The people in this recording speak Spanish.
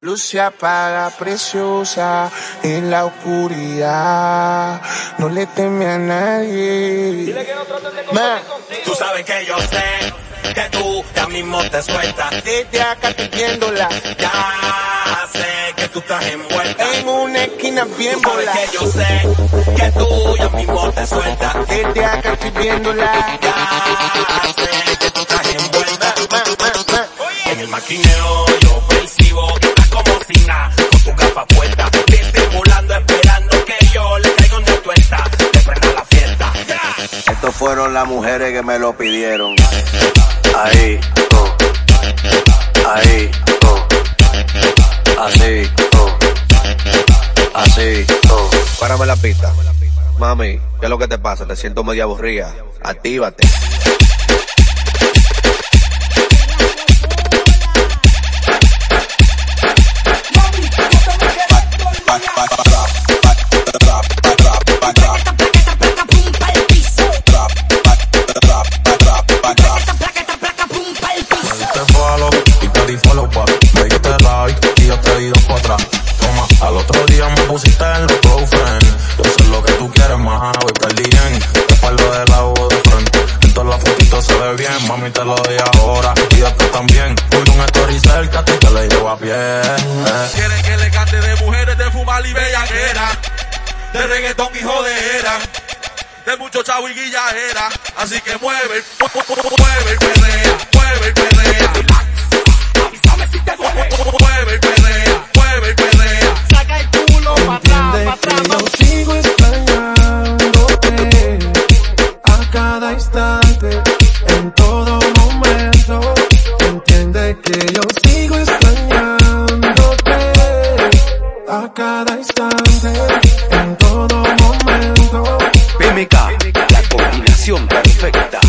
Luz se apaga preciosa en la oscuridad. No le teme a nadie. Ma, tú sabes que yo sé que tú ya mismo te sueltas. Desde acá te viéndola Ya sé que tú estás envuelta. en una esquina bien Tú sabes bola. que yo sé que tú ya mismo te sueltas. Desde acá estoy viéndola. Ya sé que tú estás envuelta. Ma, ma, ma. En el maquineo fueron las mujeres que me lo pidieron. Ahí, oh. ahí, oh. así, oh. así. Oh. Párame la pista. Mami, ¿qué es lo que te pasa? Te siento medio aburrida. Actívate. Pusiste en los close friends. Yo sé lo que tú quieres más, voy perdí bien. Te palo de lado de frente. En todas las fotitos se ve bien, mami te lo doy ahora. Y después también. Pon un story cerca, te le llevo a pie. Quieren que le cante de mujeres, de fumar y bellaquera. De reggaetón y jodera. De mucho chavo y guillajera. Así que mueve, mu- mu- mu- mueve mueve perrea. Sigo extrañándote a cada instante, en todo momento. Química, la combinación perfecta.